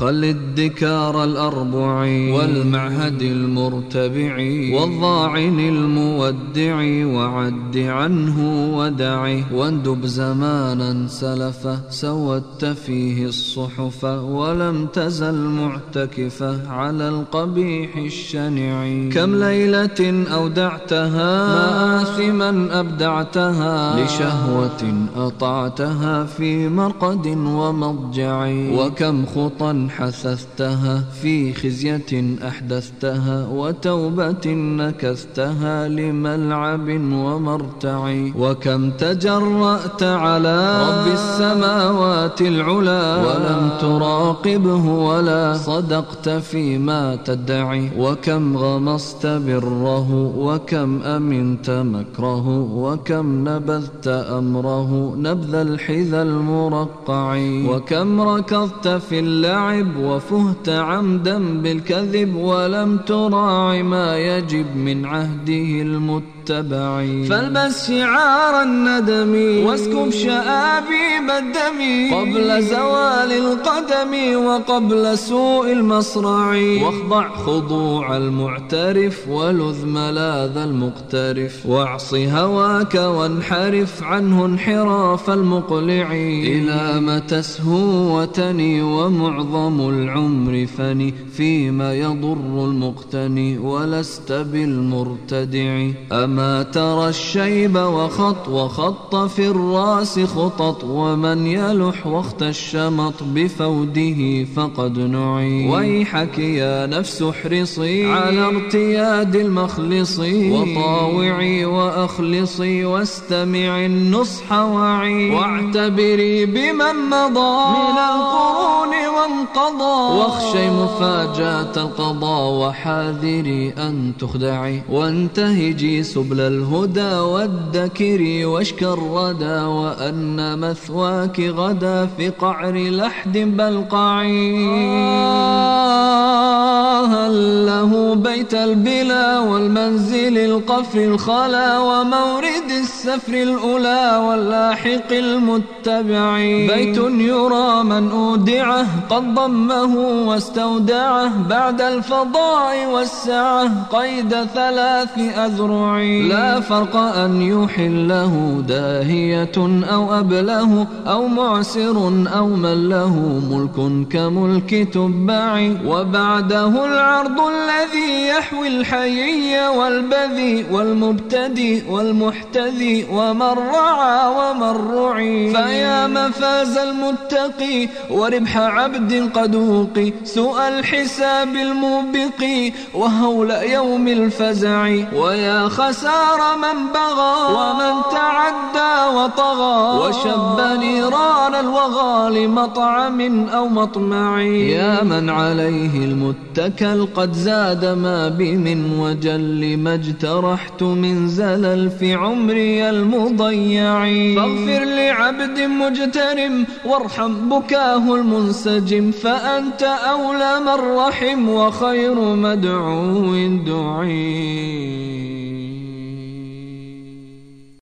خل الدكار الأربع والمعهد المرتبع والضاعن المودع وعد عنه ودع واندب زمانا سلفه سودت فيه الصحف ولم تزل معتكفة على القبيح الشنع كم ليلة أودعتها مآثما أبدعتها لشهوة أطعتها في مرقد ومضجع وكم خطا حثثتها في خزية أحدثتها وتوبة نكثتها لملعب ومرتع. وكم تجرأت على رب السماوات العلا ولم تراقبه ولا صدقت فيما تدعي. وكم غمصت بره وكم أمنت مكره وكم نبذت أمره نبذ الحذا المرقع. وكم ركضت في اللعب وفهت عمدا بالكذب ولم تراع ما يجب من عهده المتبع فالبس شعار الندم. واسكب شآبيب الدم. قبل زوال القدم وقبل سوء المصرع. واخضع خضوع المعترف ولذ ملاذ المقترف. واعص هواك وانحرف عنه انحراف المقلع. إلى متى تسهو وتني ومعظم العمر فني. فيما يضر المقتني ولست بالمرتدع. أما ترى الشيب وخط وخط في الراس خطط ومن يلح وقت الشمط بفوده فقد نعي. ويحك يا نفس احرصي على ارتياد المخلص. وطاوعي وأخلصي واستمع النصح وعي. واعتبري بمن مضى. من القرون وانقضى. واخشي مفاجاة القضاء وحاذري أن تخدعي. وانتهجي سبل الهدى والذكر واشك الردى وأن مثواك غدا في قعر لحد بلقعي هل بيت البلا والمنزل القفر الخلا ومورد السفر الأولى واللاحق المتبع بيت يرى من أودعه قد ضمه واستودعه بعد الفضاء والسعة قيد ثلاث أذرع لا فرق أن يحله داهية أو أبله أو معسر أو من له ملك كملك تبع. وبعده العرض الذي يحوي الحيي والبذي والمبتدي والمحتذي ومن رعى ومن رعي. فيا مفاز المتقي وربح عبد قد وقي سوء الحساب الموبق وهول يوم الفزع. ويا خسار من بغى ومن تعدى وطغى. وشب نيران الوغى لمطعم أو مطمع. يا من عليه المتكل قد زاد ما بي من وجل ما اجترحت من زلل في عمري المضيع. فاغفر لعبد مجترم وارحم بكاه المنسجم فأنت أولى من رحم وخير مدعو دعي.